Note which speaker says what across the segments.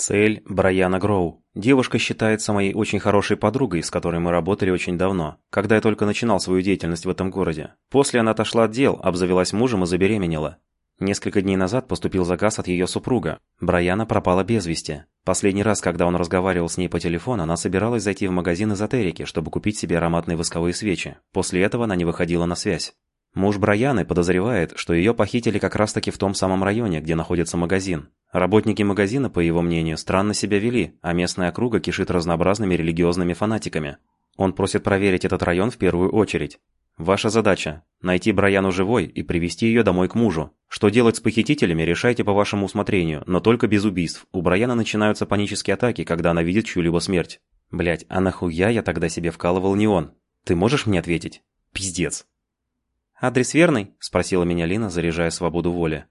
Speaker 1: Цель – Брайана Гроу. Девушка считается моей очень хорошей подругой, с которой мы работали очень давно, когда я только начинал свою деятельность в этом городе. После она отошла от дел, обзавелась мужем и забеременела. Несколько дней назад поступил заказ от ее супруга. Брайана пропала без вести. Последний раз, когда он разговаривал с ней по телефону, она собиралась зайти в магазин эзотерики, чтобы купить себе ароматные восковые свечи. После этого она не выходила на связь. Муж Брайаны подозревает, что ее похитили как раз-таки в том самом районе, где находится магазин. Работники магазина, по его мнению, странно себя вели, а местная округа кишит разнообразными религиозными фанатиками. Он просит проверить этот район в первую очередь. Ваша задача – найти Браяну живой и привести ее домой к мужу. Что делать с похитителями, решайте по вашему усмотрению, но только без убийств. У Браяна начинаются панические атаки, когда она видит чью-либо смерть. Блять, а нахуя я тогда себе вкалывал не он? Ты можешь мне ответить? Пиздец. «Адрес верный?» – спросила меня Лина, заряжая свободу воли.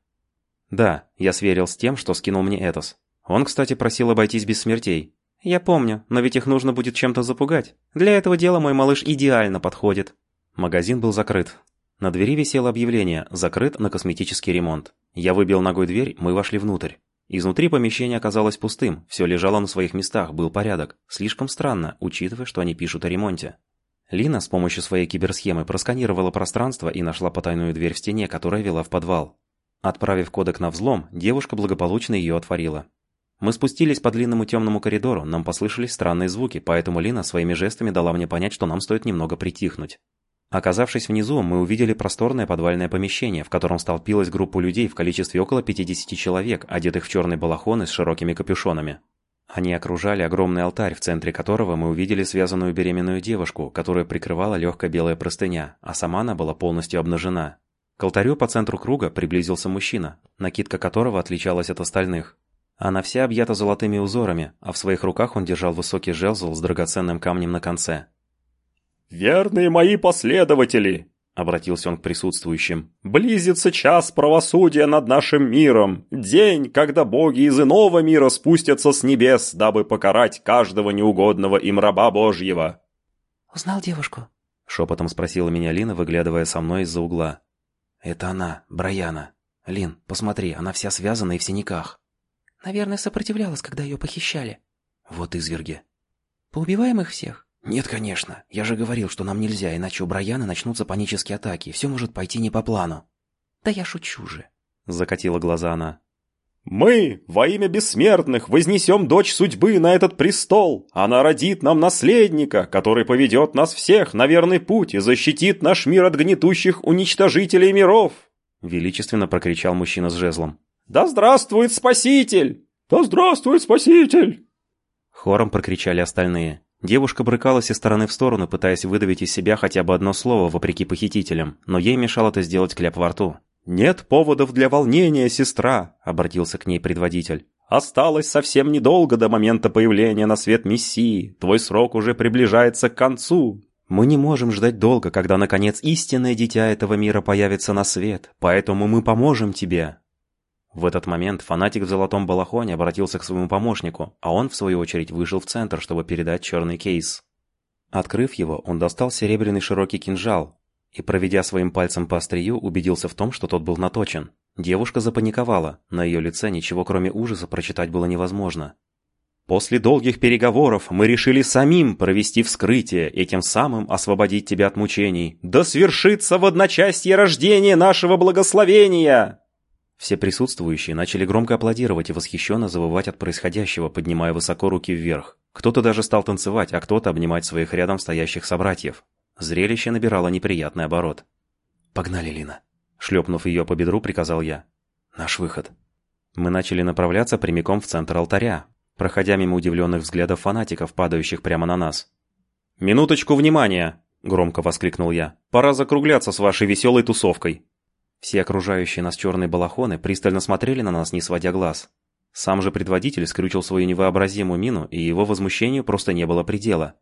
Speaker 1: Да, я сверил с тем, что скинул мне Этос. Он, кстати, просил обойтись без смертей. Я помню, но ведь их нужно будет чем-то запугать. Для этого дела мой малыш идеально подходит. Магазин был закрыт. На двери висело объявление «Закрыт на косметический ремонт». Я выбил ногой дверь, мы вошли внутрь. Изнутри помещение оказалось пустым, все лежало на своих местах, был порядок. Слишком странно, учитывая, что они пишут о ремонте. Лина с помощью своей киберсхемы просканировала пространство и нашла потайную дверь в стене, которая вела в подвал. Отправив кодек на взлом, девушка благополучно ее отворила. Мы спустились по длинному темному коридору, нам послышались странные звуки, поэтому Лина своими жестами дала мне понять, что нам стоит немного притихнуть. Оказавшись внизу, мы увидели просторное подвальное помещение, в котором столпилась группа людей в количестве около 50 человек, одетых в черные балахоны с широкими капюшонами. Они окружали огромный алтарь, в центре которого мы увидели связанную беременную девушку, которую прикрывала легкая белая простыня, а сама она была полностью обнажена. К алтарю по центру круга приблизился мужчина, накидка которого отличалась от остальных. Она вся объята золотыми узорами, а в своих руках он держал высокий жезл с драгоценным камнем на конце.
Speaker 2: «Верные мои последователи!» — обратился он к присутствующим. «Близится час правосудия над нашим миром, день, когда боги из иного мира спустятся с небес, дабы покарать каждого неугодного им раба Божьего».
Speaker 3: «Узнал девушку?»
Speaker 1: — шепотом спросила меня Лина, выглядывая со мной из-за угла.
Speaker 3: «Это она, Браяна. Лин, посмотри, она вся связана и в синяках». «Наверное, сопротивлялась, когда ее похищали».
Speaker 1: «Вот изверги».
Speaker 3: «Поубиваем их всех?»
Speaker 1: «Нет, конечно. Я же говорил, что нам нельзя, иначе у Браяны начнутся панические атаки. Все может пойти не по плану».
Speaker 3: «Да я шучу же», —
Speaker 1: закатила глаза она.
Speaker 2: «Мы, во имя бессмертных, вознесем дочь судьбы на этот престол. Она родит нам наследника, который поведет нас всех на верный путь и защитит наш мир от гнетущих уничтожителей миров!»
Speaker 1: Величественно прокричал мужчина с жезлом.
Speaker 2: «Да здравствует Спаситель! Да здравствует Спаситель!»
Speaker 1: Хором прокричали остальные. Девушка брыкалась из стороны в сторону, пытаясь выдавить из себя хотя бы одно слово, вопреки похитителям, но ей мешал это сделать кляп во рту.
Speaker 2: «Нет поводов для волнения, сестра», — обратился к ней предводитель. «Осталось совсем недолго до момента появления на свет Мессии. Твой срок уже приближается к концу».
Speaker 1: «Мы не можем ждать долго, когда, наконец, истинное дитя этого мира появится на свет, поэтому мы поможем тебе». В этот момент фанатик в золотом балахоне обратился к своему помощнику, а он, в свою очередь, вышел в центр, чтобы передать черный кейс. Открыв его, он достал серебряный широкий кинжал, и, проведя своим пальцем по острию, убедился в том, что тот был наточен. Девушка запаниковала, на ее лице ничего кроме ужаса прочитать было невозможно. «После долгих переговоров мы решили самим провести вскрытие и тем самым освободить тебя от мучений. Да свершится в одночасье рождение нашего благословения!» Все присутствующие начали громко аплодировать и восхищенно завывать от происходящего, поднимая высоко руки вверх. Кто-то даже стал танцевать, а кто-то обнимать своих рядом стоящих собратьев. Зрелище набирало неприятный оборот. «Погнали, Лина!» Шлепнув ее по бедру, приказал я. «Наш выход». Мы начали направляться прямиком в центр алтаря, проходя мимо удивленных взглядов фанатиков, падающих прямо на нас. «Минуточку внимания!» – громко воскликнул я. «Пора закругляться с вашей веселой тусовкой!» Все окружающие нас черные балахоны пристально смотрели на нас, не сводя глаз. Сам же предводитель скрючил свою невообразимую мину, и его возмущению просто не было предела.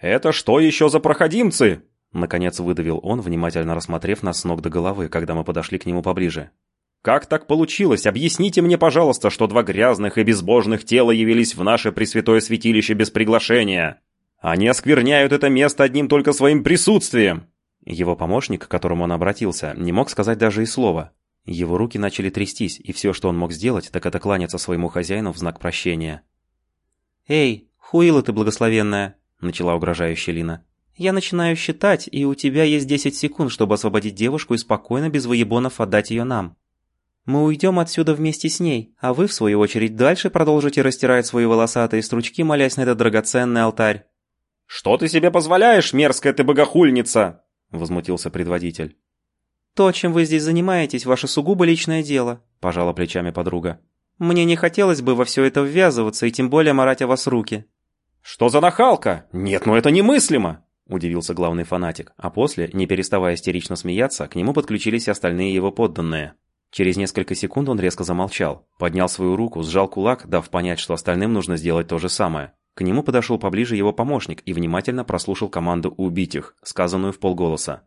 Speaker 2: «Это что еще за проходимцы?»
Speaker 1: Наконец выдавил он, внимательно рассмотрев нас с ног до головы, когда мы подошли к нему поближе.
Speaker 2: «Как так получилось? Объясните мне, пожалуйста, что два грязных и безбожных тела явились в наше пресвятое святилище без приглашения. Они оскверняют это место одним только своим присутствием!»
Speaker 1: Его помощник, к которому он обратился, не мог сказать даже и слова. Его руки начали трястись, и все, что он мог сделать, так это кланяться своему хозяину в знак прощения.
Speaker 3: «Эй, хуила ты благословенная!» – начала угрожающая Лина. «Я начинаю считать, и у тебя есть 10 секунд, чтобы освободить девушку и спокойно, без выебонов, отдать ее нам. Мы уйдем отсюда вместе с ней, а вы, в свою очередь, дальше продолжите растирать свои волосатые стручки, молясь на этот драгоценный алтарь».
Speaker 2: «Что ты себе позволяешь, мерзкая ты богохульница?» – возмутился предводитель.
Speaker 3: «То, чем вы здесь занимаетесь, ваше сугубо личное дело», – пожала плечами подруга. «Мне не хотелось бы во все это ввязываться и тем более морать о вас руки».
Speaker 2: «Что за нахалка? Нет, ну это немыслимо!»
Speaker 1: – удивился главный фанатик, а после, не переставая истерично смеяться, к нему подключились остальные его подданные. Через несколько секунд он резко замолчал, поднял свою руку, сжал кулак, дав понять, что остальным нужно сделать то же самое. К нему подошел поближе его помощник и внимательно прослушал команду «убить их», сказанную в полголоса.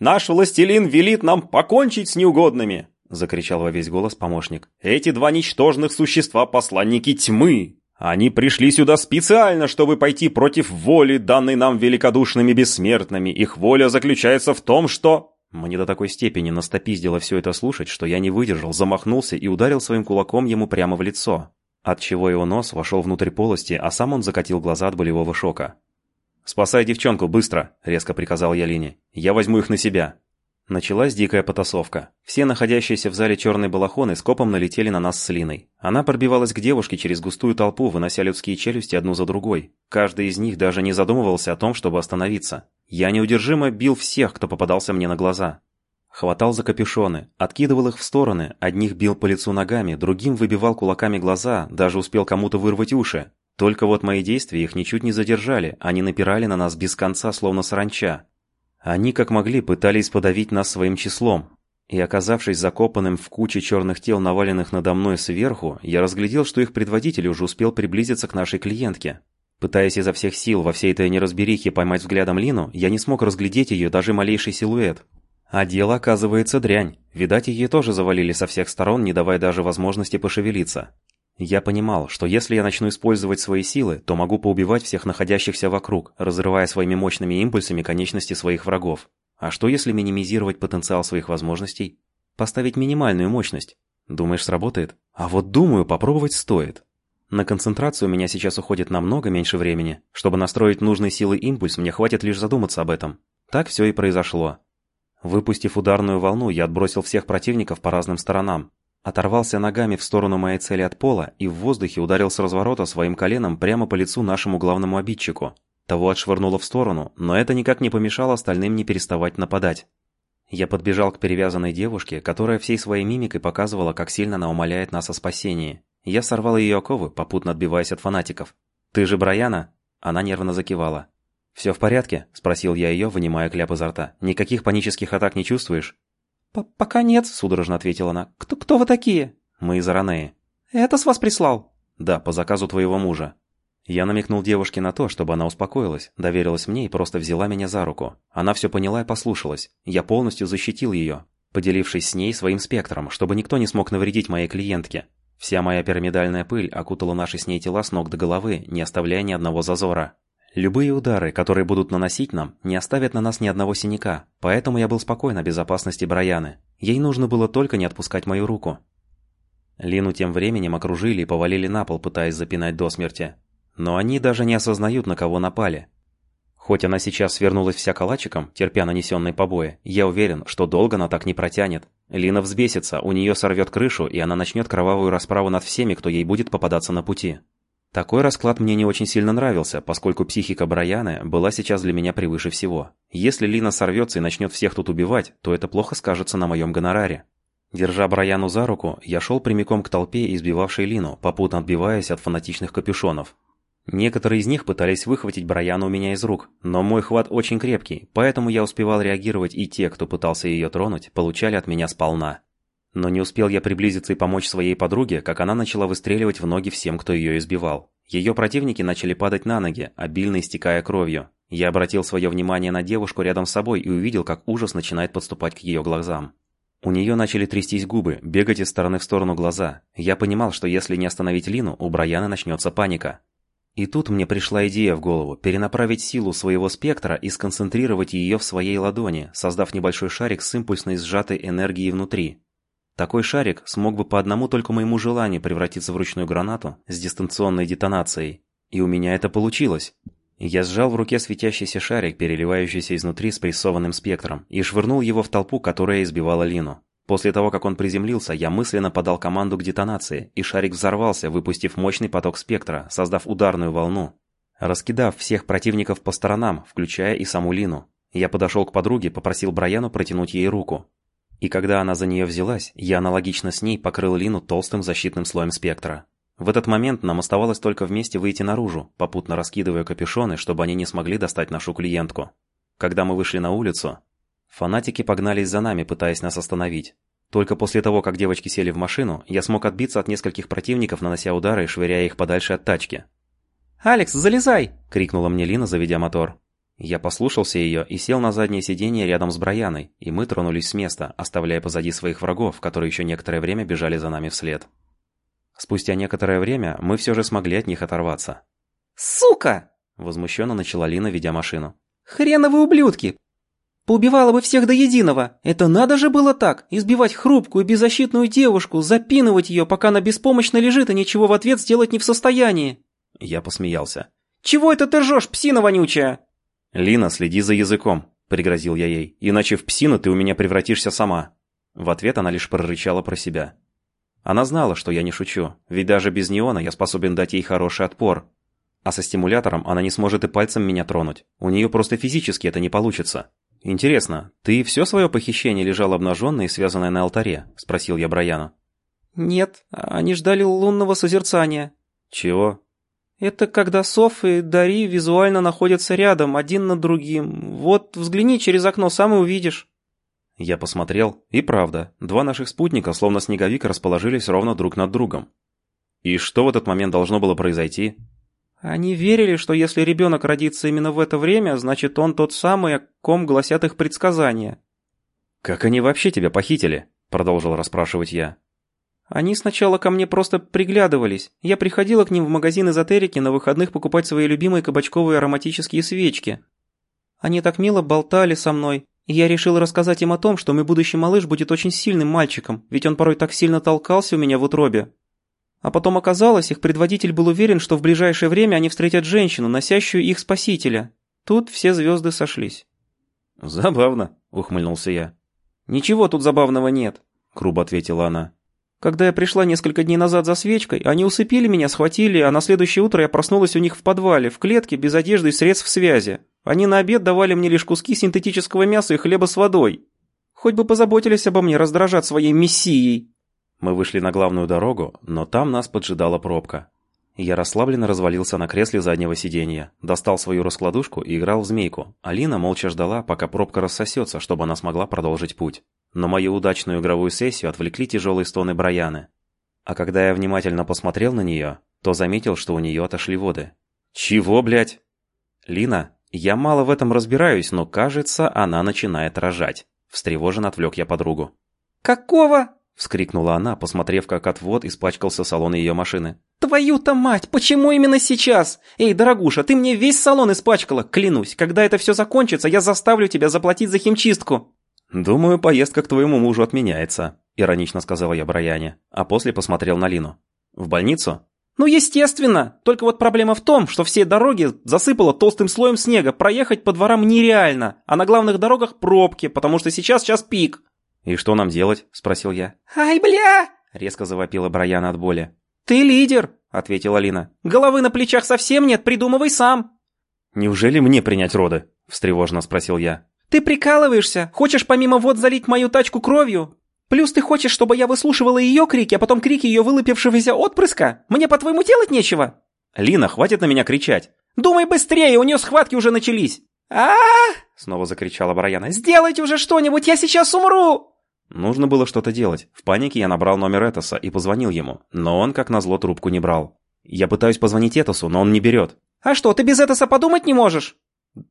Speaker 2: Наш властелин велит нам покончить с неугодными!» — закричал во весь голос помощник. «Эти два ничтожных существа — посланники тьмы! Они пришли сюда специально, чтобы пойти против воли, данной нам великодушными бессмертными. Их воля заключается в том, что...»
Speaker 1: Мне до такой степени настопиздило все это слушать, что я не выдержал, замахнулся и ударил своим кулаком ему прямо в лицо. Отчего его нос вошел внутрь полости, а сам он закатил глаза от болевого шока. «Спасай девчонку, быстро!» – резко приказал я Лине. «Я возьму их на себя!» Началась дикая потасовка. Все находящиеся в зале черные балахоны скопом налетели на нас с Линой. Она пробивалась к девушке через густую толпу, вынося людские челюсти одну за другой. Каждый из них даже не задумывался о том, чтобы остановиться. Я неудержимо бил всех, кто попадался мне на глаза. Хватал за капюшоны, откидывал их в стороны, одних бил по лицу ногами, другим выбивал кулаками глаза, даже успел кому-то вырвать уши. Только вот мои действия их ничуть не задержали, они напирали на нас без конца, словно саранча. Они, как могли, пытались подавить нас своим числом. И оказавшись закопанным в куче черных тел, наваленных надо мной сверху, я разглядел, что их предводитель уже успел приблизиться к нашей клиентке. Пытаясь изо всех сил во всей этой неразберихе поймать взглядом Лину, я не смог разглядеть ее даже малейший силуэт. А дело, оказывается, дрянь. Видать, ее тоже завалили со всех сторон, не давая даже возможности пошевелиться. Я понимал, что если я начну использовать свои силы, то могу поубивать всех находящихся вокруг, разрывая своими мощными импульсами конечности своих врагов. А что если минимизировать потенциал своих возможностей? Поставить минимальную мощность. Думаешь, сработает? А вот думаю, попробовать стоит. На концентрацию у меня сейчас уходит намного меньше времени. Чтобы настроить нужные силы импульс, мне хватит лишь задуматься об этом. Так все и произошло. Выпустив ударную волну, я отбросил всех противников по разным сторонам, Оторвался ногами в сторону моей цели от пола и в воздухе ударил с разворота своим коленом прямо по лицу нашему главному обидчику. Того отшвырнуло в сторону, но это никак не помешало остальным не переставать нападать. Я подбежал к перевязанной девушке, которая всей своей мимикой показывала, как сильно она умоляет нас о спасении. Я сорвал ее оковы, попутно отбиваясь от фанатиков. «Ты же Брайана?» Она нервно закивала. «Все в порядке?» – спросил я ее, вынимая кляп изо рта. «Никаких панических атак не чувствуешь?»
Speaker 3: «Пока нет», — судорожно ответила она. «Кто, кто вы такие?»
Speaker 1: «Мы из Аранеи».
Speaker 3: «Это с вас прислал?»
Speaker 1: «Да, по заказу твоего мужа». Я намекнул девушке на то, чтобы она успокоилась, доверилась мне и просто взяла меня за руку. Она все поняла и послушалась. Я полностью защитил ее, поделившись с ней своим спектром, чтобы никто не смог навредить моей клиентке. Вся моя пирамидальная пыль окутала наши с ней тела с ног до головы, не оставляя ни одного зазора. Любые удары, которые будут наносить нам, не оставят на нас ни одного синяка, поэтому я был спокоен о безопасности Брайаны. Ей нужно было только не отпускать мою руку. Лину тем временем окружили и повалили на пол, пытаясь запинать до смерти. Но они даже не осознают, на кого напали. Хоть она сейчас свернулась вся калачиком, терпя нанесенные побои, я уверен, что долго она так не протянет. Лина взбесится, у нее сорвет крышу, и она начнет кровавую расправу над всеми, кто ей будет попадаться на пути. Такой расклад мне не очень сильно нравился, поскольку психика Брайаны была сейчас для меня превыше всего. Если Лина сорвется и начнет всех тут убивать, то это плохо скажется на моем гонораре. Держа Брайану за руку, я шел прямиком к толпе, избивавшей Лину, попутно отбиваясь от фанатичных капюшонов. Некоторые из них пытались выхватить Брайану у меня из рук, но мой хват очень крепкий, поэтому я успевал реагировать, и те, кто пытался ее тронуть, получали от меня сполна. Но не успел я приблизиться и помочь своей подруге, как она начала выстреливать в ноги всем, кто ее избивал. Ее противники начали падать на ноги, обильно истекая кровью. Я обратил свое внимание на девушку рядом с собой и увидел, как ужас начинает подступать к ее глазам. У нее начали трястись губы, бегать из стороны в сторону глаза. Я понимал, что если не остановить Лину, у Брайана начнется паника. И тут мне пришла идея в голову перенаправить силу своего спектра и сконцентрировать ее в своей ладони, создав небольшой шарик с импульсной сжатой энергией внутри. Такой шарик смог бы по одному только моему желанию превратиться в ручную гранату с дистанционной детонацией. И у меня это получилось. Я сжал в руке светящийся шарик, переливающийся изнутри с прессованным спектром, и швырнул его в толпу, которая избивала Лину. После того, как он приземлился, я мысленно подал команду к детонации, и шарик взорвался, выпустив мощный поток спектра, создав ударную волну. Раскидав всех противников по сторонам, включая и саму Лину, я подошел к подруге, попросил Брайану протянуть ей руку. И когда она за нее взялась, я аналогично с ней покрыл Лину толстым защитным слоем спектра. В этот момент нам оставалось только вместе выйти наружу, попутно раскидывая капюшоны, чтобы они не смогли достать нашу клиентку. Когда мы вышли на улицу, Фанатики погнались за нами, пытаясь нас остановить. Только после того, как девочки сели в машину, я смог отбиться от нескольких противников, нанося удары и швыряя их подальше от тачки.
Speaker 3: «Алекс, залезай!»
Speaker 1: – крикнула мне Лина, заведя мотор. Я послушался ее и сел на заднее сиденье рядом с Браяной, и мы тронулись с места, оставляя позади своих врагов, которые еще некоторое время бежали за нами вслед. Спустя некоторое время мы все же смогли от них оторваться.
Speaker 3: «Сука!»
Speaker 1: – возмущенно начала Лина, ведя машину.
Speaker 3: «Хреновы ублюдки! Поубивала бы всех до единого. Это надо же было так, избивать хрупкую, беззащитную девушку, запинывать ее, пока она беспомощно лежит и ничего в ответ сделать не в состоянии.
Speaker 1: Я посмеялся.
Speaker 3: Чего это ты ржешь, псина вонючая?
Speaker 1: Лина, следи за языком, пригрозил я ей, иначе в псину ты у меня превратишься сама. В ответ она лишь прорычала про себя. Она знала, что я не шучу, ведь даже без неона я способен дать ей хороший отпор. А со стимулятором она не сможет и пальцем меня тронуть. У нее просто физически это не получится. «Интересно, ты все свое похищение лежал обнаженной и связанной на алтаре?» – спросил я Брайану.
Speaker 3: «Нет, они ждали лунного созерцания».
Speaker 1: «Чего?»
Speaker 3: «Это когда Соф и Дари визуально находятся рядом, один над другим. Вот взгляни через окно, сам и увидишь».
Speaker 1: Я посмотрел, и правда, два наших спутника, словно снеговик, расположились ровно друг над другом. И что в этот момент должно было произойти?
Speaker 3: Они верили, что если ребенок родится именно в это время, значит он тот самый, о ком гласят их предсказания.
Speaker 1: «Как они вообще тебя похитили?» – продолжил расспрашивать я.
Speaker 3: Они сначала ко мне просто приглядывались. Я приходила к ним в магазин эзотерики на выходных покупать свои любимые кабачковые ароматические свечки. Они так мило болтали со мной, и я решила рассказать им о том, что мой будущий малыш будет очень сильным мальчиком, ведь он порой так сильно толкался у меня в утробе. А потом оказалось, их предводитель был уверен, что в ближайшее время они встретят женщину, носящую их спасителя. Тут все звезды сошлись.
Speaker 1: «Забавно», — ухмыльнулся я.
Speaker 3: «Ничего тут забавного нет», — грубо ответила она. «Когда я пришла несколько дней назад за свечкой, они усыпили меня, схватили, а на следующее утро я проснулась у них в подвале, в клетке, без одежды и средств связи. Они на обед давали мне лишь куски синтетического мяса и хлеба с водой. Хоть бы позаботились обо мне, раздражать своей мессией».
Speaker 1: Мы вышли на главную дорогу, но там нас поджидала пробка. Я расслабленно развалился на кресле заднего сиденья, достал свою раскладушку и играл в змейку. Алина молча ждала, пока пробка рассосется, чтобы она смогла продолжить путь. Но мою удачную игровую сессию отвлекли тяжелые стоны Браяны. А когда я внимательно посмотрел на нее, то заметил, что у нее отошли воды. «Чего, блядь?» «Лина, я мало в этом разбираюсь, но кажется, она начинает рожать». Встревоженно отвлек я подругу.
Speaker 3: «Какого?»
Speaker 1: — вскрикнула она, посмотрев, как отвод испачкался салон ее машины.
Speaker 3: «Твою-то мать! Почему именно сейчас? Эй, дорогуша, ты мне весь салон испачкала, клянусь. Когда это все закончится, я заставлю тебя заплатить за химчистку».
Speaker 1: «Думаю, поездка к твоему мужу отменяется», — иронично сказала я Браяне, а после посмотрел на Лину. «В больницу?»
Speaker 3: «Ну, естественно. Только вот проблема в том, что все дороги засыпало толстым слоем снега. Проехать по дворам нереально, а на главных дорогах пробки, потому что сейчас час пик».
Speaker 1: «И что нам делать?» – спросил я.
Speaker 3: «Ай, бля!»
Speaker 1: – резко завопила Брайана от боли.
Speaker 3: «Ты лидер!» – ответила Лина. «Головы на плечах совсем нет, придумывай сам!»
Speaker 1: «Неужели мне принять роды?» – встревоженно спросил я.
Speaker 3: «Ты прикалываешься? Хочешь помимо вод залить мою тачку кровью? Плюс ты хочешь, чтобы я выслушивала ее крики, а потом крики ее вылупившегося отпрыска? Мне, по-твоему, делать нечего?»
Speaker 1: «Лина, хватит на меня кричать!»
Speaker 3: «Думай быстрее, у нее схватки уже начались!» а, -а, -а снова закричала Брайана. «Сделайте уже что-нибудь, я сейчас умру!»
Speaker 1: Нужно было что-то делать. В панике я набрал номер Этоса и позвонил ему, но он, как назло, трубку не брал. Я пытаюсь позвонить Этосу, но он не берет.
Speaker 3: «А что, ты без Этоса подумать не можешь?»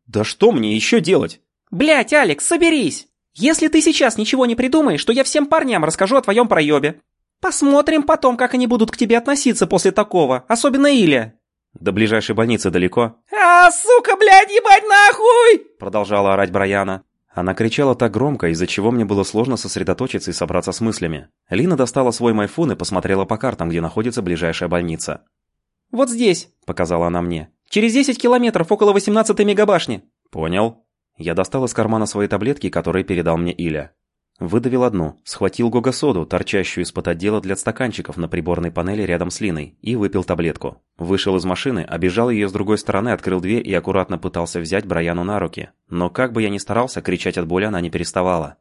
Speaker 1: «Да что мне еще делать?»
Speaker 3: «Блядь, Алекс, соберись! Если ты сейчас ничего не придумаешь, то я всем парням расскажу о твоем проебе. Посмотрим потом, как они будут к тебе относиться после такого, особенно Иля».
Speaker 1: «До ближайшей больницы далеко?»
Speaker 3: «А, сука, блядь, ебать нахуй!»
Speaker 1: Продолжала орать Брайана. Она кричала так громко, из-за чего мне было сложно сосредоточиться и собраться с мыслями. Лина достала свой майфун и посмотрела по картам, где находится ближайшая больница.
Speaker 3: «Вот здесь», — показала она мне. «Через 10 километров, около 18-й мегабашни».
Speaker 1: «Понял». Я достал из кармана свои таблетки, которые передал мне Иля. Выдавил одну, схватил гога-соду, торчащую из-под отдела для стаканчиков на приборной панели рядом с Линой, и выпил таблетку. Вышел из машины, обежал ее с другой стороны, открыл дверь и аккуратно пытался взять Браяну на руки. Но как бы я ни старался, кричать от боли она не переставала.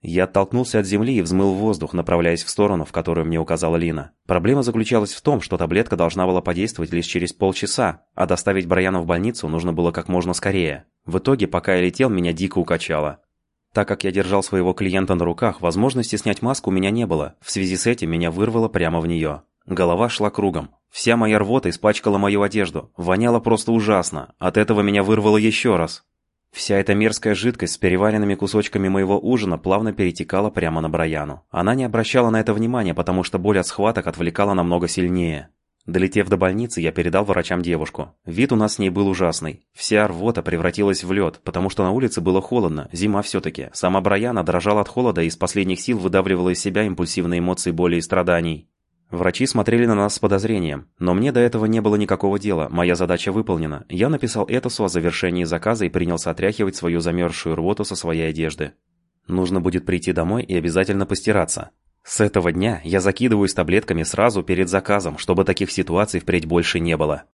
Speaker 1: Я оттолкнулся от земли и взмыл в воздух, направляясь в сторону, в которую мне указала Лина. Проблема заключалась в том, что таблетка должна была подействовать лишь через полчаса, а доставить Браяну в больницу нужно было как можно скорее. В итоге, пока я летел, меня дико укачало. Так как я держал своего клиента на руках, возможности снять маску у меня не было. В связи с этим меня вырвало прямо в нее. Голова шла кругом. Вся моя рвота испачкала мою одежду. Воняло просто ужасно. От этого меня вырвало еще раз. Вся эта мерзкая жидкость с переваренными кусочками моего ужина плавно перетекала прямо на Браяну. Она не обращала на это внимания, потому что боль от схваток отвлекала намного сильнее. Долетев до больницы, я передал врачам девушку. Вид у нас с ней был ужасный. Вся рвота превратилась в лед, потому что на улице было холодно, зима все-таки. Сама Браяна дрожала от холода и из последних сил выдавливала из себя импульсивные эмоции боли и страданий. Врачи смотрели на нас с подозрением, но мне до этого не было никакого дела, моя задача выполнена. Я написал Этосу о завершении заказа и принялся отряхивать свою замерзшую рвоту со своей одежды. Нужно будет прийти домой и обязательно постираться. С этого дня я закидываюсь таблетками сразу перед заказом, чтобы таких ситуаций впредь больше не было.